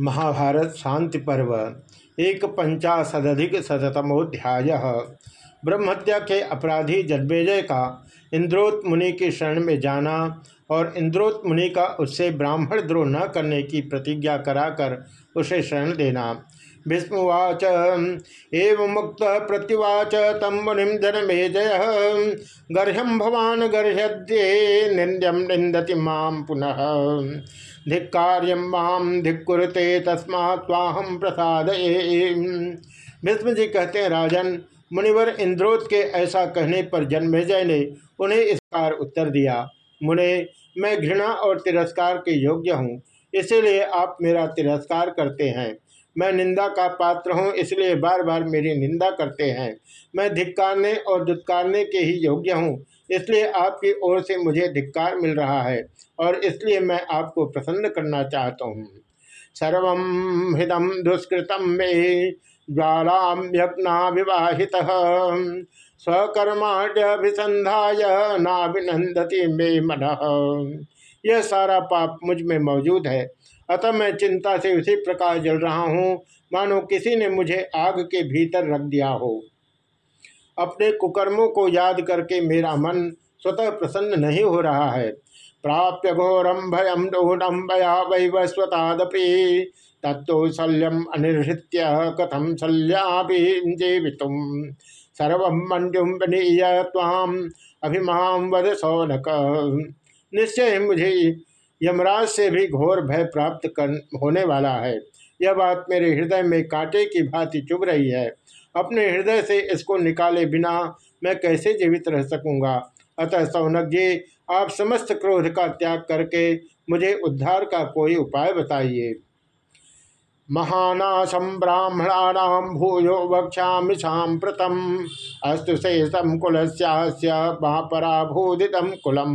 महाभारत शांति पर्व, एक पंचाशदिक शतमोध्याय ब्रह्मत्या के अपराधी जन्मेजय का इंद्रोत मुनि की शरण में जाना और इंद्रोत मुनि का उससे ब्राह्मण द्रोह न करने की प्रतिज्ञा कराकर उसे शरण देना। भीष्मवाच एवं मुक्त प्रत्युवाच तम मुनिम जन्मेजय गर्ह्यम भवान गर्ह्ये निंद्यम निंदति माम पुनः। धिक्कार्यम माम धिक्कुरते तस्मा स्वाहम प्रसाद भीष्म जी कहते हैं, राजन, मुनिवर इंद्रोत के ऐसा कहने पर जन्मेजय ने उन्हें इस कार उत्तर दिया, मुने, मैं घृणा और तिरस्कार के योग्य हूँ, इसीलिए आप मेरा तिरस्कार करते हैं। मैं निंदा का पात्र हूँ, इसलिए बार बार मेरी निंदा करते हैं। मैं धिक्कारने और दुत्कारने के ही योग्य हूँ इसलिए आपकी ओर से मुझे धिक्कार मिल रहा है और इसलिए मैं आपको प्रसन्न करना चाहता हूँ। सर्व हृदम दुष्कृतम मे ज्वालाम्यग्ना विवाहित स्वकर्माण्यभिसंध्याय नाभिनंदती मे मन। यह सारा पाप मुझमें मौजूद है। अतः मैं चिंता से उसी प्रकार जल रहा हूँ। मानो किसी ने मुझे आग के भीतर रख दिया हो। अपने कुकर्मों को याद करके मेरा मन स्वतः प्रसन्न नहीं हो रहा है। प्राप्य घोरम भयम दोहम भया वैवस्वतादपि तत्व शल्यम अनिहृत्य कथम शल्याभिजीवित सर्व मंजुम बनीय ताम अभिमाम वद सौनक निश्चय मुझे यमराज से भी घोर भय प्राप्त कर होने वाला है। यह बात मेरे हृदय में कांटे की भांति चुभ रही है। अपने हृदय से इसको निकाले बिना मैं कैसे जीवित रह सकूँगा? अतः सौनक जी, आप समस्त क्रोध का त्याग करके मुझे उद्धार का कोई उपाय बताइए। महानाशम ब्राह्मणानाम भूयो वक्षा सांप्रतम अस्तु शेषम कुल महापराभूदितम कुलम।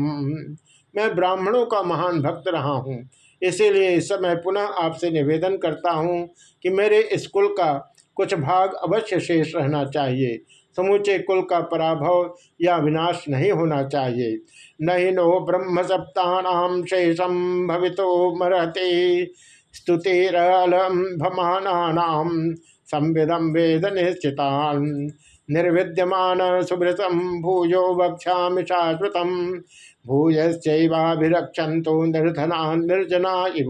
मैं ब्राह्मणों का महान भक्त रहा हूँ, इसीलिए इस समय पुनः आपसे निवेदन करता हूँ कि मेरे इस कुल का कुछ भाग अवश्य शेष रहना चाहिए। समूचे कुल का पराभव या विनाश नहीं होना चाहिए। नहीं नो ब्रह्म सप्तानाम शेषम भवितो मरते स्तुतिरलम्भमानाम संविदम वेद निश्चितान। निर्विद्यमान सुभृतम भूयो वक्षा शाश्वतम। भूयश्चैवाभिरक्षंतो निर्धना निर्जना इव।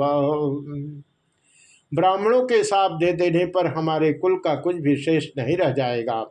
ब्राह्मणों के साप दे देने पर हमारे कुल का कुछ भी शेष नहीं रह जाएगा।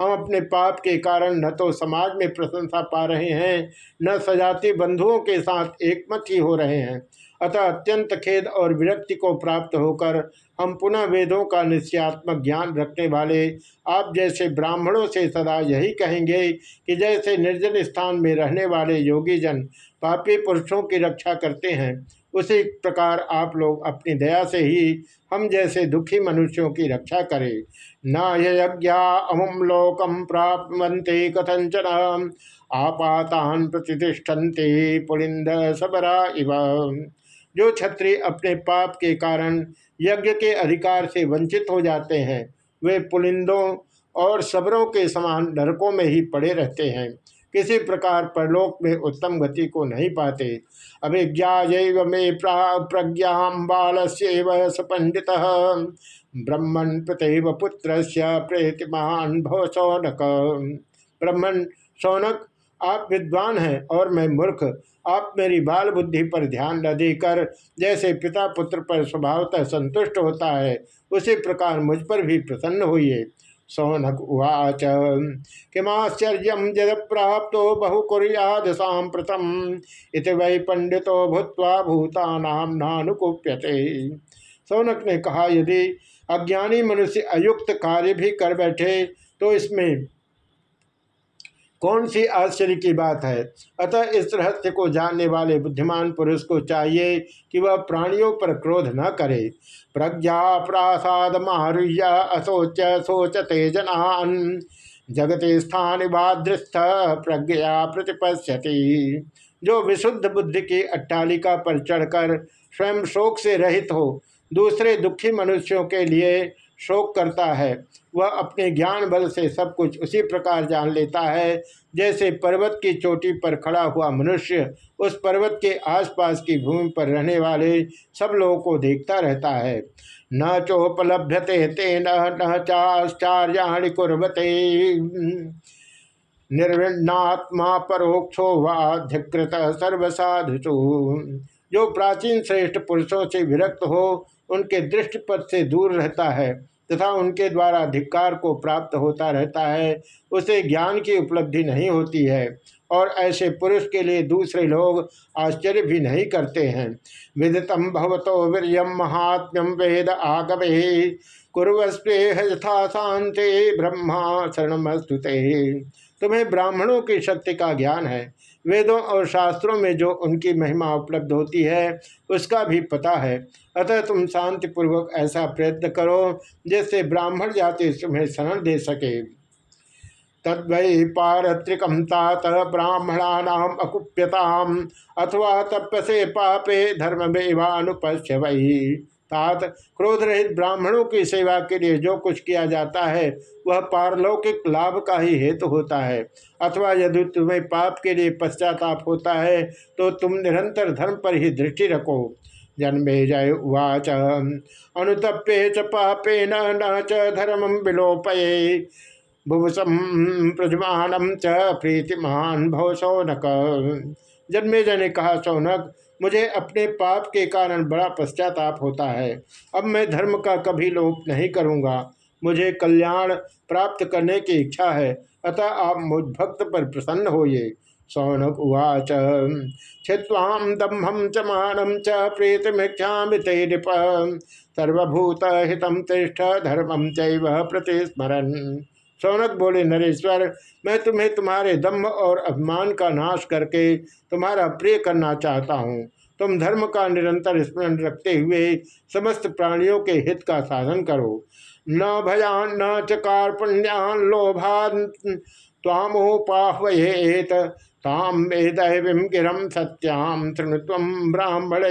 हम अपने पाप के कारण न तो समाज में प्रशंसा पा रहे हैं, न सजाती बंधुओं के साथ एकमत ही हो रहे हैं। अतः अत्यंत खेद और विरक्ति को प्राप्त होकर हम पुनः वेदों का निश्चयात्मक ज्ञान रखने वाले, आप जैसे ब्राह्मणों से सदा यही कहेंगे कि जैसे निर्जन स्थान में रहने वाले योगी जन पापी पुरुषों की रक्षा करते हैं, उसी प्रकार आप लोग अपनी दया से ही हम जैसे दुखी मनुष्यों की रक्षा करें। न यज्ञा अमुम लोकम प्राप्तवंते कथंचन आपातान प्रतिष्ठन्ते पुलिंद सबरा इव। जो क्षत्रिय अपने पाप के कारण यज्ञ के अधिकार से वंचित हो जाते हैं, वे पुलिंदों और सबरों के समान नरकों में ही पड़े रहते हैं। किसी प्रकार परलोक में उत्तम गति को नहीं पाते। अभिज्ञा मे प्रज्ञा बाल से पंडित ब्रह्मण प्रतव पुत्र प्रेतिमान भव सौनक ब्रह्मण सौनक आप विद्वान हैं और मैं मूर्ख। आप मेरी बाल बुद्धि पर ध्यान न देकर जैसे पिता पुत्र पर स्वभावतः संतुष्ट होता है, उसी प्रकार मुझ पर भी प्रसन्न हुई सौनक उवाच, किमाश्चर्य जद प्राप्त बहु कुरियाद सांप्रतम इत वै पंडितो भूत्वा भूतानाम नानुकुप्यते। सौनक ने कहा, यदि अज्ञानी मनुष्य अयुक्त कार्य भी कर बैठे तो इसमें कौन सी आश्चर्य की बात है? अतः इस रहस्य को जानने वाले बुद्धिमान पुरुष को चाहिए कि वह प्राणियों पर क्रोध न करे। प्रज्ञा प्रासाद मारुह्य असोच, सोचते जनान। जगते स्थान बादृस्थ प्रज्ञा प्रतिपश्यति। जो विशुद्ध बुद्धि की अट्टालिका पर चढ़कर स्वयं शोक से रहित हो, दूसरे दुखी मनुष्यों के लिए शोक करता है। वह अपने ज्ञान बल से सब कुछ उसी प्रकार जान लेता है। जैसे पर्वत की चोटी पर खड़ा हुआ मनुष्य उस पर्वत के आसपास की भूमि पर रहने वाले सब लोगों को देखता रहता है। न चोपलभ्यते तेन, न चाश्चार्याणि कुरते परोक्षो वाध्यकृत सर्वसाधुषु। जो प्राचीन श्रेष्ठ पुरुषों से विरक्त हो उनके दृष्टिपथ से दूर रहता है तथा उनके द्वारा अधिकार को प्राप्त होता रहता है। उसे ज्ञान की उपलब्धि नहीं होती है। और ऐसे पुरुष के लिए दूसरे लोग आश्चर्य भी नहीं करते हैं। विदितम भवतो वीरियम महात्म्यम वेद आगवे। कुरस्पेह यथा शांति ब्रह्मा शरणमस्तुते। तुम्हें ब्राह्मणों की शक्ति का ज्ञान है। वेदों और शास्त्रों में जो उनकी महिमा उपलब्ध होती है, उसका भी पता है। अतः तुम शांतिपूर्वक ऐसा प्रयत्न करो, जिससे ब्राह्मण जाति तुम्हें शरण दे सके। तद्वै पारत्रिकम तात ब्राह्मणानाम अकुप्यताम अथवा तपसे पापे धर्ममेवानुपश्य वही तात क्रोध रहित ब्राह्मणों की सेवा के लिए जो कुछ किया जाता है, वह पारलौकिक लाभ का ही हेतु तो होता है। अथवा यदि तुम्हें पाप के लिए पश्चाताप होता है तो तुम निरंतर धर्म पर ही दृष्टि रखो। जन्मे जय उवाच। अनुतप्ये च पापे न च धर्म विलोपये। भुवसम प्रजमानम च प्रीतिमान भव सौनक जन्मे जय ने कहा, सौनक, मुझे अपने पाप के कारण बड़ा पश्चाताप होता है। अब मैं धर्म का कभी लोप नहीं करूँगा। मुझे कल्याण प्राप्त करने की इच्छा है। अतः आप मुझ भक्त पर प्रसन्न होइए। सौनक उवाच छिवाम दम्भम च मानम च प्रीतमीक्षा ते नृप। सर्वभूत हितम तिष्ठ धर्मम चैव प्रतिस्मरण सौनक बोले नरेश्वर मैं तुम्हें तुम्हारे दम्भ और अभिमान का नाश करके तुम्हारा प्रिय करना चाहता हूँ। तुम धर्म का निरंतर स्मरण रखते हुए समस्त प्राणियों के हित का साधन करो। न भयान, न चकार पुण्यान, लोभान तामोपाह्वयेत ताम वेदैवीं गिरम सत्याम तृणत्व ब्राह्मण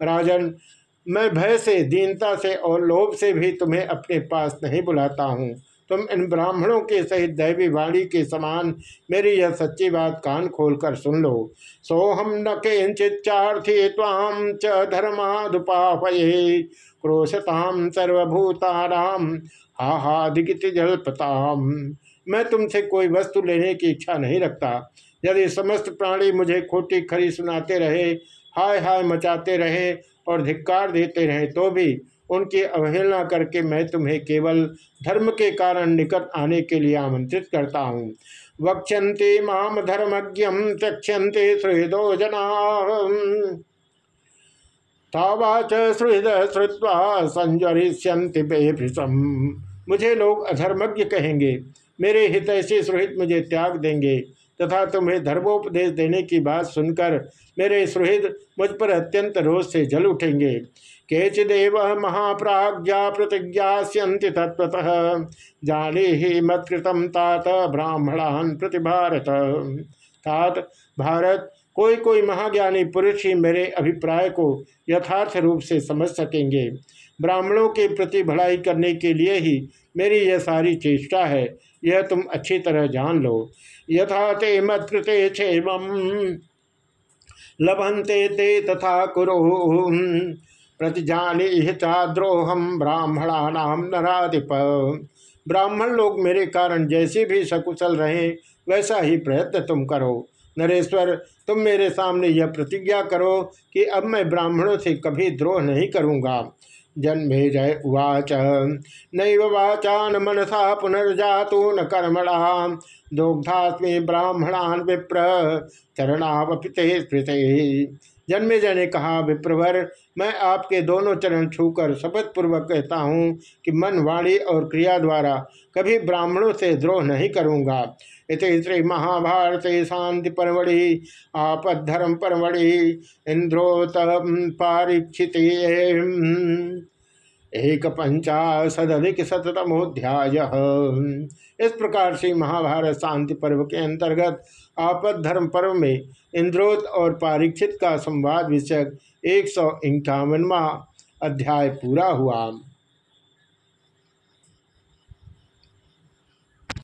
राजन मैं भय से, दीनता से और लोभ से भी तुम्हें अपने पास नहीं बुलाता हूँ। तुम इन ब्राह्मणों के सहित दैवी वाणी के समान मेरी यह सच्ची बात कान खोल कर सुन लो। सोहम न किंचिचार्थी ताम च धर्मादुपापये क्रोशताम सर्वभूताराम हा हा दिगित जलपताम। मैं तुमसे कोई वस्तु लेने की इच्छा नहीं रखता। यदि समस्त प्राणी मुझे खोटी खरी सुनाते रहे, हाय हाय मचाते रहे और धिक्कार देते रहे तो भी उनकी अवहेलना करके मैं तुम्हें केवल धर्म के कारण निकट आने के लिए आमंत्रित करता हूँ। वक्षंते माम धर्मज्ञम त्यक्षते सुहृदो जना। सुहृद श्रुवा संजरिष्यंति बेभृषम मुझे लोग अधर्मज्ञ कहेंगे, मेरे हित ऐसे सुहित मुझे त्याग देंगे। तथा तुम्हें धर्मोपदेश देने की बात सुनकर मेरे सुहृद मुझ पर अत्यंत रोष से जल उठेंगे। केचिदेव महाप्राज्ञा प्रतिज्ञास्यन्ति तत्वतः जाने ही मत्कृतम तात ब्राह्मणान प्रति भारत तात, भारत, कोई कोई महाज्ञानी पुरुष ही मेरे अभिप्राय को यथार्थ रूप से समझ सकेंगे। ब्राह्मणों के प्रति भलाई करने के लिए ही मेरी यह सारी चेष्टा है। यह तुम अच्छी तरह जान लो। यथा ते मत्कृते क्षेम लभंते ते तथा कुरु। प्रतिजानी चाद्रोहम ब्राह्मणानाम नाधिप ब्राह्मण लोग मेरे कारण जैसे भी सकुशल रहे, वैसा ही प्रयत्न तुम करो। नरेश्वर, तुम मेरे सामने यह प्रतिज्ञा करो कि अब मैं ब्राह्मणों से कभी द्रोह नहीं करूँगा। जन्मे जय उवाच। नैव न मनसा पुनर्जा न कर्मणा। दुग्धास्मे ब्राह्मणान विप्र। चरणावपिते स्मृते। जन्मे जय ने कहा विप्रवर। मैं आपके दोनों चरण छूकर शपथ पूर्वक कहता हूँ कि मन वाणी और क्रिया द्वारा कभी ब्राह्मणों से द्रोह नहीं करूँगा। इत श्री महाभारत शांति परमढ़ि आपद्धर्म परमढ़ि इंद्रोत पारीक्षित। एक पंचाशदिक शतमोध्याय इस प्रकार से महाभारत शांति पर्व के अंतर्गत आपद धर्म पर्व में इंद्रोत और पारीक्षित का संवाद विषयक एक सौ अध्याय पूरा हुआ।